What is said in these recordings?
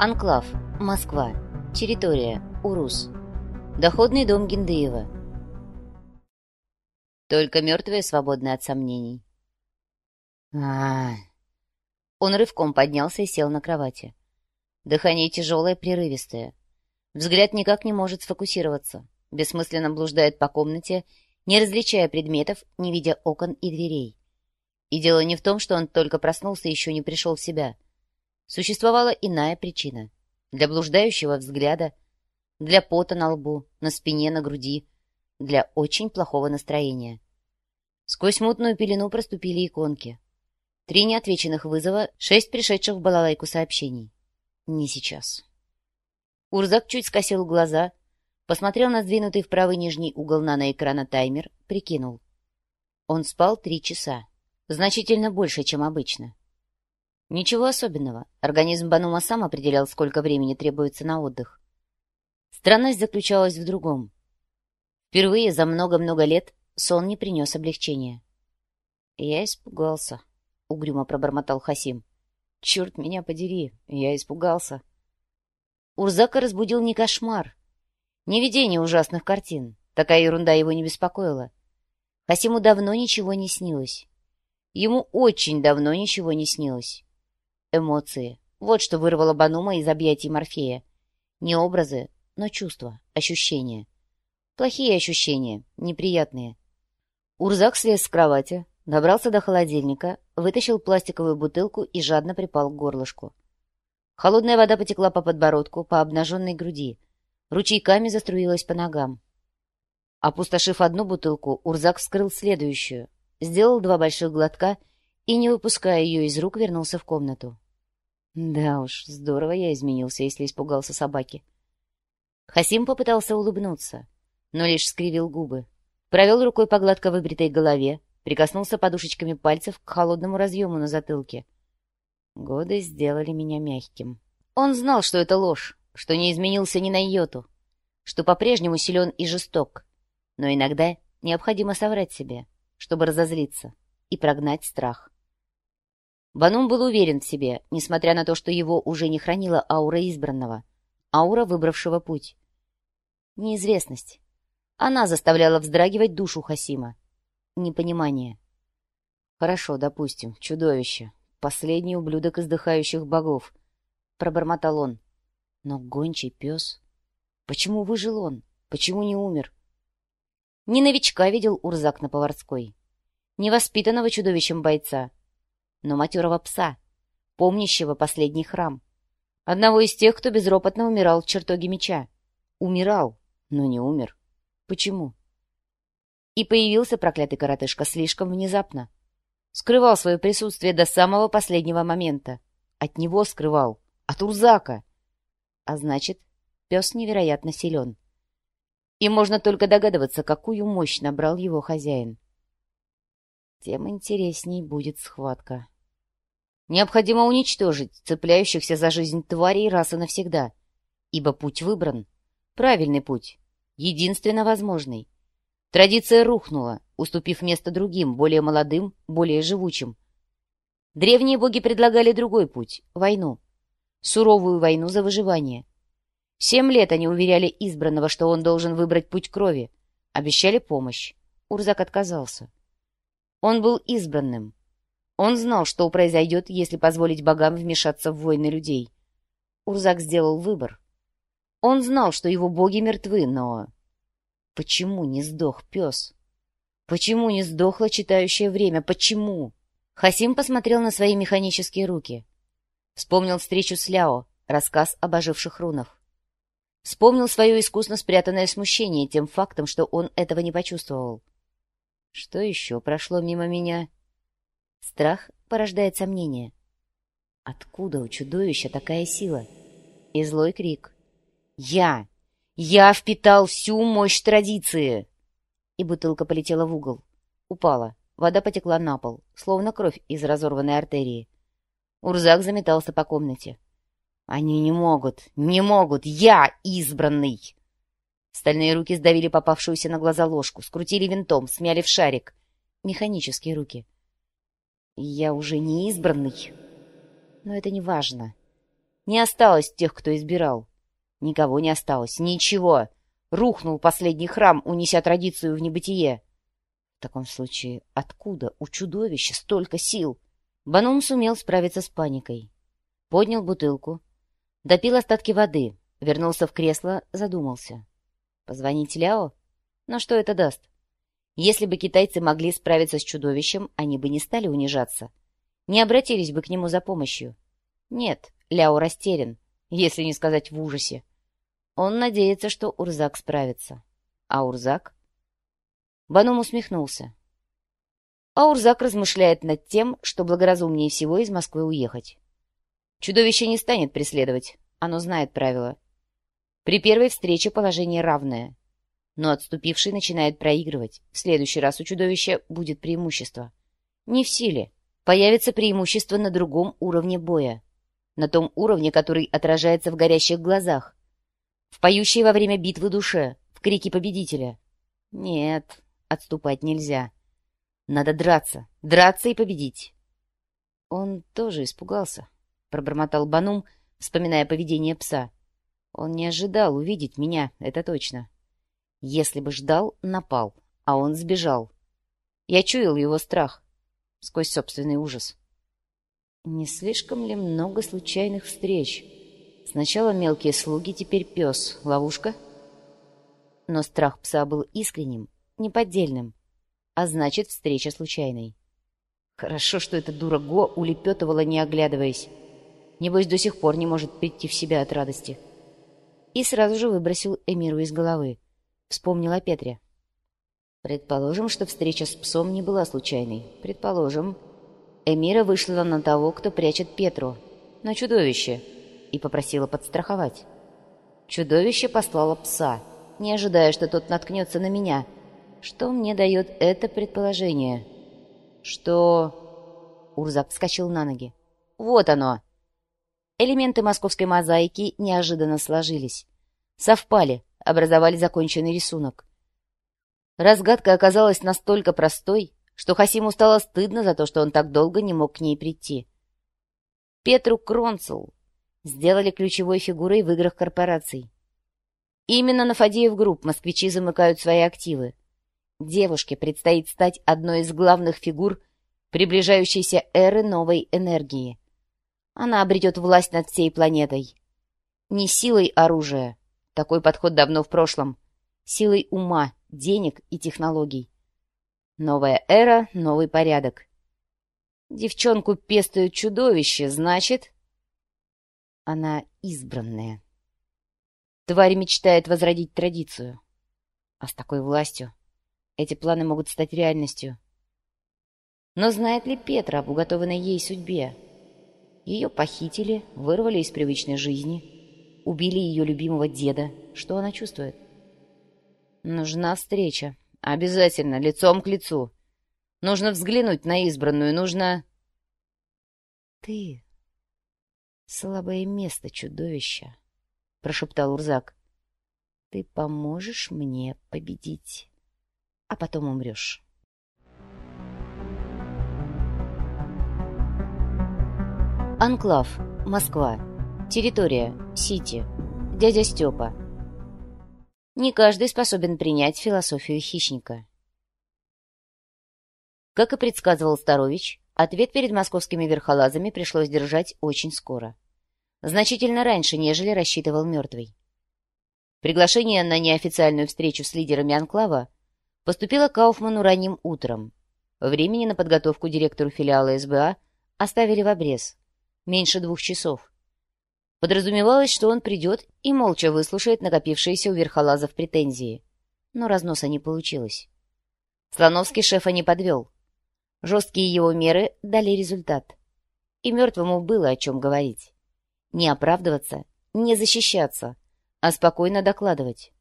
Анклав. Москва. Территория. Урус. Доходный дом Гиндеева. Только мертвые свободны от сомнений. а, Он рывком поднялся и сел на кровати. Дыхание тяжелое, прерывистое. Взгляд никак не может сфокусироваться. Бессмысленно блуждает по комнате, не различая предметов, не видя окон и дверей. И дело не в том, что он только проснулся и еще не пришел в себя. Существовала иная причина. Для блуждающего взгляда, для пота на лбу, на спине, на груди, для очень плохого настроения. Сквозь мутную пелену проступили иконки. Три неотвеченных вызова, шесть пришедших в балалайку сообщений. Не сейчас. Урзак чуть скосил глаза, посмотрел на сдвинутый в правый нижний угол наноэкрана таймер, прикинул. Он спал три часа. Значительно больше, чем обычно. Ничего особенного. Организм Банума сам определял, сколько времени требуется на отдых. Странность заключалась в другом. Впервые за много-много лет сон не принес облегчения. «Я испугался», — угрюмо пробормотал Хасим. «Черт меня подери, я испугался». Урзака разбудил не кошмар, не видение ужасных картин. Такая ерунда его не беспокоила. Хасиму давно ничего не снилось. Ему очень давно ничего не снилось. Эмоции. Вот что вырвало Банума из объятий Морфея. Не образы, но чувства, ощущения. Плохие ощущения, неприятные. Урзак слез с кровати, добрался до холодильника, вытащил пластиковую бутылку и жадно припал к горлышку. Холодная вода потекла по подбородку, по обнаженной груди. Ручейками заструилась по ногам. Опустошив одну бутылку, Урзак вскрыл следующую, сделал два больших глотка и, не выпуская ее из рук, вернулся в комнату. Да уж, здорово я изменился, если испугался собаки. Хасим попытался улыбнуться, но лишь скривил губы. Провел рукой по гладко выбритой голове, прикоснулся подушечками пальцев к холодному разъему на затылке. Годы сделали меня мягким. Он знал, что это ложь, что не изменился ни на йоту, что по-прежнему силен и жесток, но иногда необходимо соврать себе — чтобы разозлиться и прогнать страх. Банум был уверен в себе, несмотря на то, что его уже не хранила аура избранного, аура, выбравшего путь. Неизвестность. Она заставляла вздрагивать душу Хасима. Непонимание. «Хорошо, допустим, чудовище. Последний ублюдок издыхающих богов», — пробормотал он. «Но гончий пес... Почему выжил он? Почему не умер? Не новичка видел Урзак на Поварской, не воспитанного чудовищем бойца, но матерого пса, помнящего последний храм. Одного из тех, кто безропотно умирал в чертоге меча. Умирал, но не умер. Почему? И появился проклятый коротышка слишком внезапно. Скрывал свое присутствие до самого последнего момента. От него скрывал. От Урзака. А значит, пес невероятно силен и можно только догадываться, какую мощь набрал его хозяин. Тем интересней будет схватка. Необходимо уничтожить цепляющихся за жизнь тварей раз и навсегда, ибо путь выбран, правильный путь, единственно возможный. Традиция рухнула, уступив место другим, более молодым, более живучим. Древние боги предлагали другой путь — войну. Суровую войну за выживание — Семь лет они уверяли избранного, что он должен выбрать путь крови. Обещали помощь. Урзак отказался. Он был избранным. Он знал, что произойдет, если позволить богам вмешаться в войны людей. Урзак сделал выбор. Он знал, что его боги мертвы, но... Почему не сдох пес? Почему не сдохло читающее время? Почему? Хасим посмотрел на свои механические руки. Вспомнил встречу с Ляо, рассказ об оживших рунах. Вспомнил свое искусно спрятанное смущение тем фактом, что он этого не почувствовал. Что еще прошло мимо меня? Страх порождает сомнение. Откуда у чудовища такая сила? И злой крик. «Я! Я впитал всю мощь традиции!» И бутылка полетела в угол. Упала. Вода потекла на пол, словно кровь из разорванной артерии. Урзак заметался по комнате. Они не могут, не могут, я избранный. Стальные руки сдавили попавшуюся на глаза ложку, скрутили винтом, смяли в шарик. Механические руки. Я уже не избранный. Но это не важно. Не осталось тех, кто избирал. Никого не осталось. Ничего. Рухнул последний храм, унеся традицию в небытие. В таком случае, откуда у чудовища столько сил? Банум сумел справиться с паникой. Поднял бутылку, допил остатки воды, вернулся в кресло, задумался. Позвонить Ляо? Но что это даст? Если бы китайцы могли справиться с чудовищем, они бы не стали унижаться. Не обратились бы к нему за помощью. Нет, Ляо растерян, если не сказать в ужасе. Он надеется, что Урзак справится. А Урзак? Банум усмехнулся. А Урзак размышляет над тем, что благоразумнее всего из Москвы уехать. Чудовище не станет преследовать, оно знает правила. При первой встрече положение равное. Но отступивший начинает проигрывать. В следующий раз у чудовища будет преимущество. Не в силе. Появится преимущество на другом уровне боя. На том уровне, который отражается в горящих глазах. В поющей во время битвы душе, в крике победителя. Нет, отступать нельзя. Надо драться, драться и победить. Он тоже испугался, — пробормотал Банум, вспоминая поведение пса. Он не ожидал увидеть меня, это точно. Если бы ждал, напал, а он сбежал. Я чуял его страх сквозь собственный ужас. Не слишком ли много случайных встреч? Сначала мелкие слуги, теперь пес. Ловушка? Но страх пса был искренним, неподдельным, а значит, встреча случайной. Хорошо, что эта дура Го улепетывала, не оглядываясь. Небось, до сих пор не может прийти в себя от радости. И сразу же выбросил Эмиру из головы. Вспомнил о Петре. Предположим, что встреча с псом не была случайной. Предположим. Эмира вышла на того, кто прячет Петру, на чудовище, и попросила подстраховать. Чудовище послало пса, не ожидая, что тот наткнется на меня. Что мне дает это предположение? Что... Урзак вскочил на ноги. Вот оно! Элементы московской мозаики неожиданно сложились. Совпали, образовали законченный рисунок. Разгадка оказалась настолько простой, что Хасиму стало стыдно за то, что он так долго не мог к ней прийти. Петру Кронцел сделали ключевой фигурой в играх корпораций. Именно на Фадеев Групп москвичи замыкают свои активы. Девушке предстоит стать одной из главных фигур приближающейся эры новой энергии. Она обретет власть над всей планетой. Не силой оружия, такой подход давно в прошлом, силой ума, денег и технологий. Новая эра, новый порядок. Девчонку пестует чудовище, значит... Она избранная. Тварь мечтает возродить традицию. А с такой властью эти планы могут стать реальностью. Но знает ли Петра об уготованной ей судьбе? Ее похитили, вырвали из привычной жизни, убили ее любимого деда. Что она чувствует? Нужна встреча. Обязательно, лицом к лицу. Нужно взглянуть на избранную, нужно... Ты — слабое место чудовища, — прошептал Урзак. Ты поможешь мне победить, а потом умрешь. Анклав, Москва. Территория, Сити. Дядя Степа. Не каждый способен принять философию хищника. Как и предсказывал Старович, ответ перед московскими верхолазами пришлось держать очень скоро. Значительно раньше, нежели рассчитывал мертвый. Приглашение на неофициальную встречу с лидерами Анклава поступило Кауфману ранним утром. Времени на подготовку директору филиала СБА оставили в обрез. Меньше двух часов. Подразумевалось, что он придет и молча выслушает накопившиеся у верхолазов претензии. Но разноса не получилось. Слоновский шефа не подвел. Жесткие его меры дали результат. И мертвому было о чем говорить. Не оправдываться, не защищаться, а спокойно докладывать.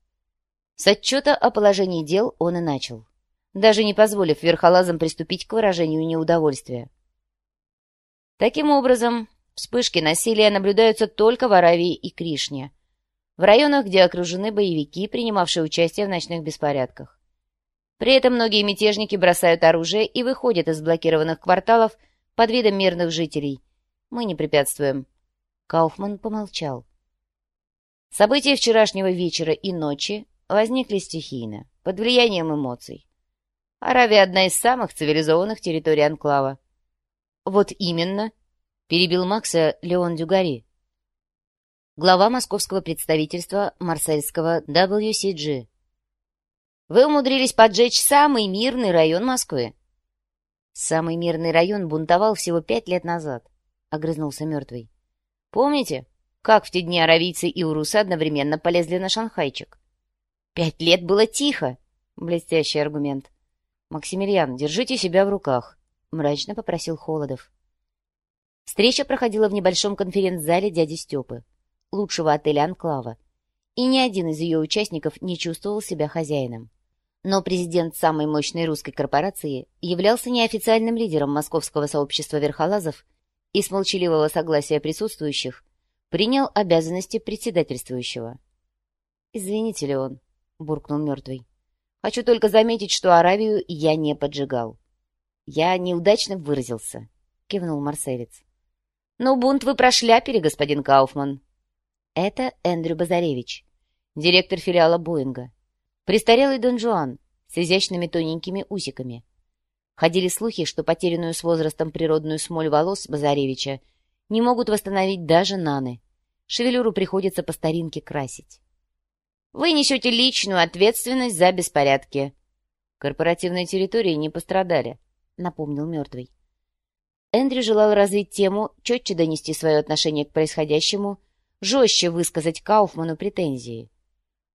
С отчета о положении дел он и начал, даже не позволив верхолазам приступить к выражению неудовольствия. Таким образом, Вспышки насилия наблюдаются только в Аравии и Кришне, в районах, где окружены боевики, принимавшие участие в ночных беспорядках. При этом многие мятежники бросают оружие и выходят из блокированных кварталов под видом мирных жителей. Мы не препятствуем. Кауфман помолчал. События вчерашнего вечера и ночи возникли стихийно, под влиянием эмоций. Аравия — одна из самых цивилизованных территорий Анклава. «Вот именно», — перебил Макса Леон Дюгари, глава московского представительства марсельского WCG. «Вы умудрились поджечь самый мирный район Москвы». «Самый мирный район бунтовал всего пять лет назад», — огрызнулся мертвый. «Помните, как в те дни аравийцы и урусы одновременно полезли на шанхайчик?» «Пять лет было тихо!» — блестящий аргумент. «Максимилиан, держите себя в руках», — мрачно попросил Холодов. Встреча проходила в небольшом конференц-зале дяди Степы лучшего отеля «Анклава», и ни один из ее участников не чувствовал себя хозяином. Но президент самой мощной русской корпорации являлся неофициальным лидером московского сообщества верхолазов и с молчаливого согласия присутствующих принял обязанности председательствующего. «Извините, ли он, буркнул мертвый. «Хочу только заметить, что Аравию я не поджигал». «Я неудачно выразился», — кивнул марселец. «Ну, бунт вы прошляпили, господин Кауфман», это Эндрю Базаревич, директор филиала Боинга. Престарелый Дон Жуан с изящными тоненькими усиками. Ходили слухи, что потерянную с возрастом природную смоль волос Базаревича не могут восстановить даже наны. Шевелюру приходится по старинке красить. Вы несете личную ответственность за беспорядки. Корпоративные территории не пострадали, напомнил мертвый. Эндрю желал развить тему, четче донести свое отношение к происходящему жестче высказать Кауфману претензии.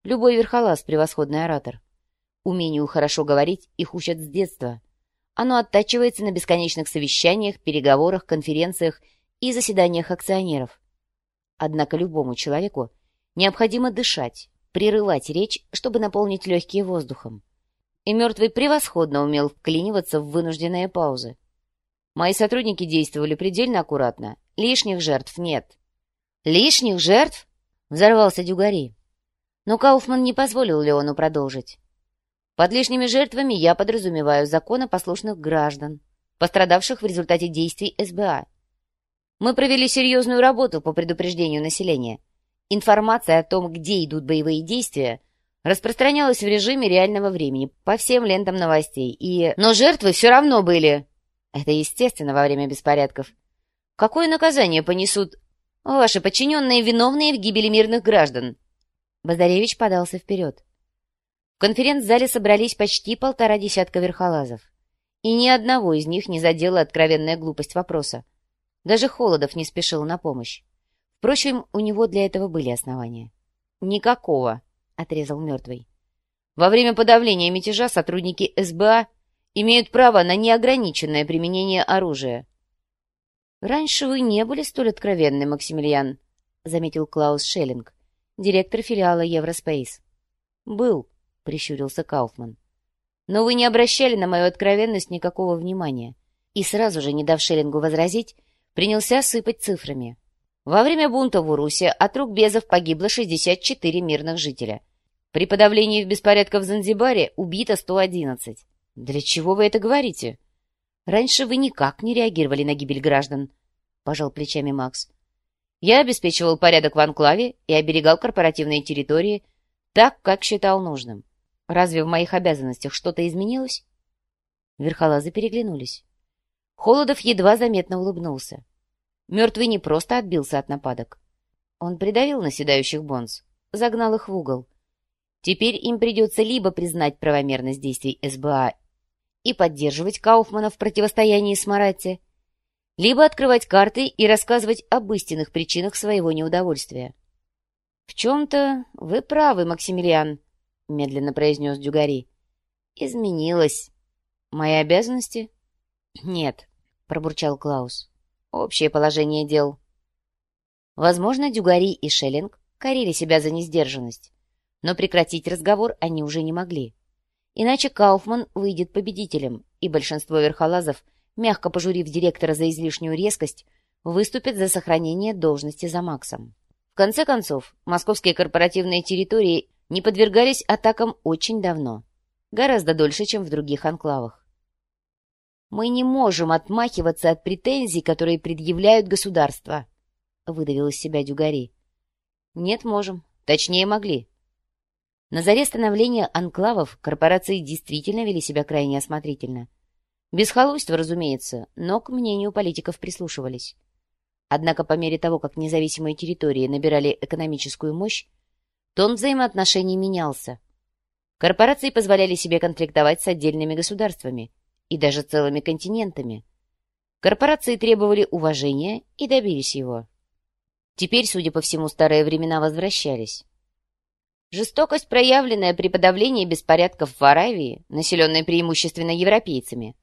Любой верхолаз — превосходный оратор. Умению хорошо говорить их учат с детства. Оно оттачивается на бесконечных совещаниях, переговорах, конференциях и заседаниях акционеров. Однако любому человеку необходимо дышать, прерывать речь, чтобы наполнить легкие воздухом. И мертвый превосходно умел вклиниваться в вынужденные паузы. Мои сотрудники действовали предельно аккуратно. Лишних жертв нет. «Лишних жертв?» — взорвался Дюгари. Но Кауфман не позволил Леону продолжить. «Под лишними жертвами я подразумеваю законопослушных граждан, пострадавших в результате действий СБА. Мы провели серьезную работу по предупреждению населения. Информация о том, где идут боевые действия, распространялась в режиме реального времени по всем лентам новостей, и... Но жертвы все равно были. Это естественно во время беспорядков. Какое наказание понесут Ваши подчиненные виновные в гибели мирных граждан. Базаревич подался вперед. В конференц-зале собрались почти полтора десятка верхолазов. И ни одного из них не задела откровенная глупость вопроса. Даже Холодов не спешил на помощь. Впрочем, у него для этого были основания. «Никакого», — отрезал мертвый. «Во время подавления мятежа сотрудники СБА имеют право на неограниченное применение оружия. «Раньше вы не были столь откровенны, Максимилиан», — заметил Клаус Шеллинг, директор филиала Евроспейс. «Был», — прищурился Кауфман. «Но вы не обращали на мою откровенность никакого внимания». И сразу же, не дав Шеллингу возразить, принялся сыпать цифрами. Во время бунта в Урусе от рук безов погибло 64 мирных жителя. При подавлении беспорядков в Занзибаре убито 111. Для чего вы это говорите? Раньше вы никак не реагировали на гибель граждан, — пожал плечами Макс. Я обеспечивал порядок в анклаве и оберегал корпоративные территории так, как считал нужным. Разве в моих обязанностях что-то изменилось? Верхолазы переглянулись. Холодов едва заметно улыбнулся. Мертвый не просто отбился от нападок. Он придавил наседающих бонз, загнал их в угол. Теперь им придется либо признать правомерность действий СБА и поддерживать Кауфмана в противостоянии с Маратти, либо открывать карты и рассказывать об истинных причинах своего неудовольствия. — В чем-то вы правы, Максимилиан, — медленно произнес Дюгари. — Изменилось. Мои обязанности? — Нет, — пробурчал Клаус. — Общее положение дел. Возможно, Дюгари и Шеллинг корили себя за несдержанность, но прекратить разговор они уже не могли. Иначе Кауфман выйдет победителем, и большинство верхолазов, мягко пожурив директора за излишнюю резкость, выступят за сохранение должности за Максом. В конце концов, московские корпоративные территории не подвергались атакам очень давно, гораздо дольше, чем в других анклавах. Мы не можем отмахиваться от претензий, которые предъявляют государства, — выдавил из себя Дюгари. «Нет, можем. Точнее, могли». На заре становления анклавов корпорации действительно вели себя крайне осмотрительно. Без халуйства, разумеется, но к мнению политиков прислушивались. Однако по мере того, как независимые территории набирали экономическую мощь, тон взаимоотношений менялся. Корпорации позволяли себе конфликтовать с отдельными государствами и даже целыми континентами. Корпорации требовали уважения и добились его. Теперь, судя по всему, старые времена возвращались. Жестокость, проявленная при подавлении беспорядков в Аравии, населенной преимущественно европейцами,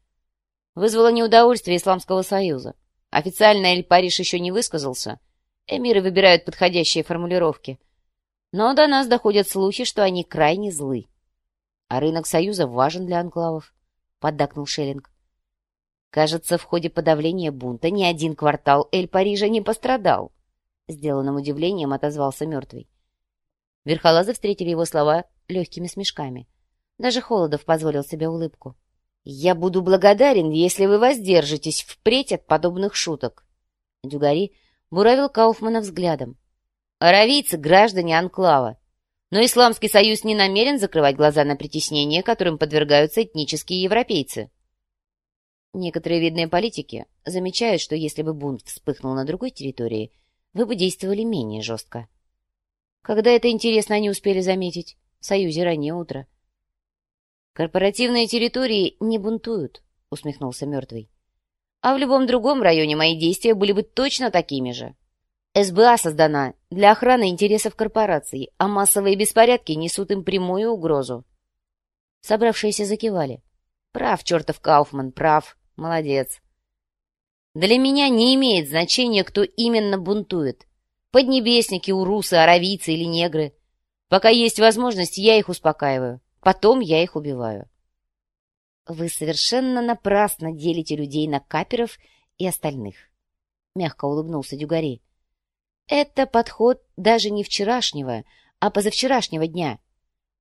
вызвала неудовольствие Исламского Союза. Официально Эль-Париж еще не высказался. Эмиры выбирают подходящие формулировки. Но до нас доходят слухи, что они крайне злы. А рынок Союза важен для анклавов, — поддакнул Шеллинг. Кажется, в ходе подавления бунта ни один квартал Эль-Парижа не пострадал. Сделанным удивлением отозвался мертвый. Верхолазы встретили его слова легкими смешками. Даже Холодов позволил себе улыбку. «Я буду благодарен, если вы воздержитесь впредь от подобных шуток». Дюгари буравил Кауфмана взглядом. «Аравийцы — граждане Анклава. Но Исламский Союз не намерен закрывать глаза на притеснения, которым подвергаются этнические европейцы». Некоторые видные политики замечают, что если бы бунт вспыхнул на другой территории, вы бы действовали менее жестко. Когда это интересно они успели заметить? В Союзе раннее утро. «Корпоративные территории не бунтуют», — усмехнулся мертвый. «А в любом другом районе мои действия были бы точно такими же. СБА создана для охраны интересов корпораций, а массовые беспорядки несут им прямую угрозу». Собравшиеся закивали. «Прав, чертов Кауфман, прав. Молодец». «Для меня не имеет значения, кто именно бунтует. Поднебесники, урусы, аравийцы или негры. Пока есть возможность, я их успокаиваю. Потом я их убиваю. Вы совершенно напрасно делите людей на каперов и остальных. Мягко улыбнулся Дюгари. Это подход даже не вчерашнего, а позавчерашнего дня.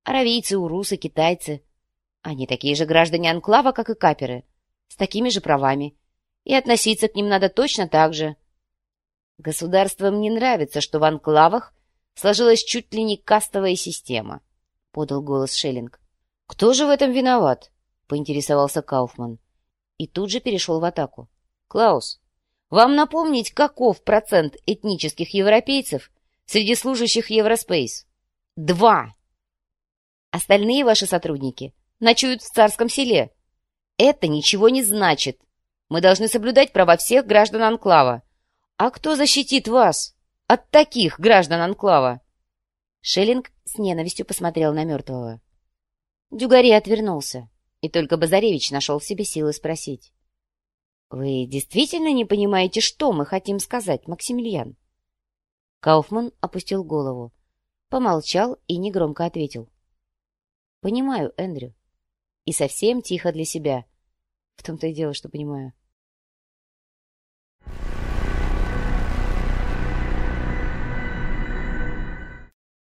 Аравийцы, урусы, китайцы. Они такие же граждане Анклава, как и каперы, с такими же правами. И относиться к ним надо точно так же. Государствам не нравится, что в Анклавах сложилась чуть ли не кастовая система —— подал голос Шеллинг. «Кто же в этом виноват?» — поинтересовался Кауфман. И тут же перешел в атаку. «Клаус, вам напомнить, каков процент этнических европейцев среди служащих Евроспейс?» «Два!» «Остальные ваши сотрудники ночуют в царском селе. Это ничего не значит. Мы должны соблюдать права всех граждан Анклава. А кто защитит вас от таких граждан Анклава?» Шеллинг с ненавистью посмотрел на мертвого. Дюгари отвернулся, и только Базаревич нашел в себе силы спросить. — Вы действительно не понимаете, что мы хотим сказать, Максимилиан? Кауфман опустил голову, помолчал и негромко ответил. — Понимаю, Эндрю. И совсем тихо для себя. В том-то и дело, что понимаю.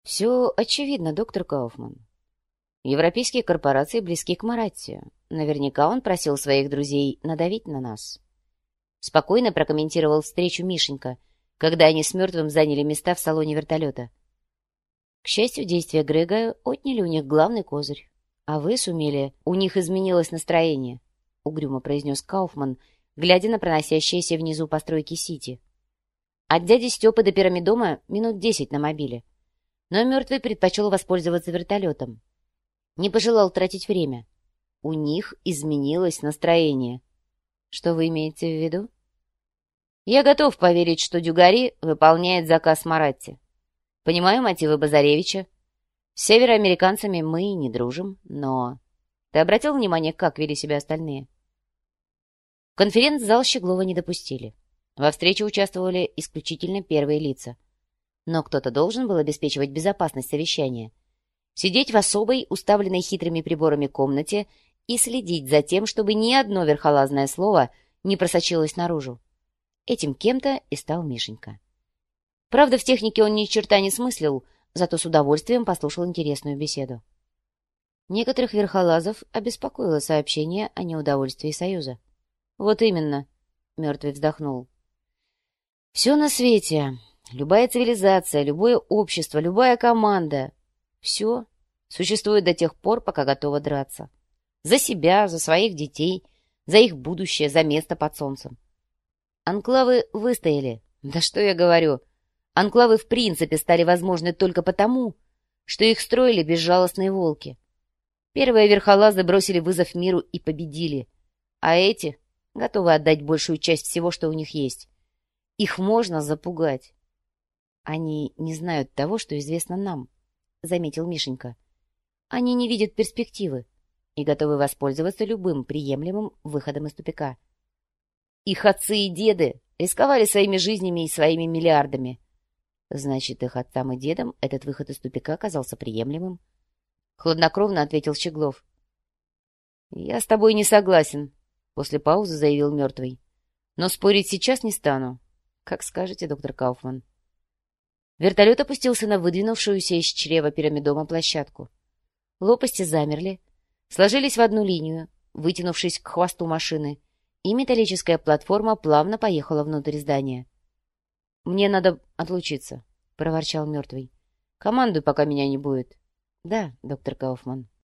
Все очевидно, доктор Кауфман. Европейские корпорации близки к Маратте. Наверняка он просил своих друзей надавить на нас. Спокойно прокомментировал встречу Мишенька, когда они с мертвым заняли места в салоне вертолета. К счастью, действия Грега отняли у них главный козырь. А вы сумели, у них изменилось настроение, — угрюмо произнес Кауфман, глядя на проносящиеся внизу постройки Сити. От дяди Степы до пирамидома минут десять на мобиле но мертвый предпочел воспользоваться вертолетом. Не пожелал тратить время. У них изменилось настроение. Что вы имеете в виду? Я готов поверить, что Дюгари выполняет заказ Маратти. Понимаю мотивы Базаревича. С североамериканцами мы не дружим, но... Ты обратил внимание, как вели себя остальные? В конференц-зал Щеглова не допустили. Во встрече участвовали исключительно первые лица — но кто-то должен был обеспечивать безопасность совещания. Сидеть в особой, уставленной хитрыми приборами комнате и следить за тем, чтобы ни одно верхолазное слово не просочилось наружу. Этим кем-то и стал Мишенька. Правда, в технике он ни черта не смыслил, зато с удовольствием послушал интересную беседу. Некоторых верхолазов обеспокоило сообщение о неудовольствии Союза. «Вот именно», — мертвый вздохнул. Все на свете, любая цивилизация, любое общество, любая команда — все существует до тех пор, пока готова драться. За себя, за своих детей, за их будущее, за место под солнцем. Анклавы выстояли. Да что я говорю. Анклавы в принципе стали возможны только потому, что их строили безжалостные волки. Первые верхолазы бросили вызов миру и победили. А эти готовы отдать большую часть всего, что у них есть. Их можно запугать. Они не знают того, что известно нам, — заметил Мишенька. Они не видят перспективы и готовы воспользоваться любым приемлемым выходом из тупика. Их отцы и деды рисковали своими жизнями и своими миллиардами. Значит, их отцам и дедам этот выход из тупика оказался приемлемым. Хладнокровно ответил Щеглов. — Я с тобой не согласен, — после паузы заявил мертвый. — Но спорить сейчас не стану. Как скажете, доктор Кауфман. Вертолет опустился на выдвинувшуюся из чрева пирамидома площадку. Лопасти замерли, сложились в одну линию, вытянувшись к хвосту машины, и металлическая платформа плавно поехала внутрь здания. — Мне надо отлучиться, — проворчал мертвый. — Командуй, пока меня не будет. — Да, доктор Кауфман.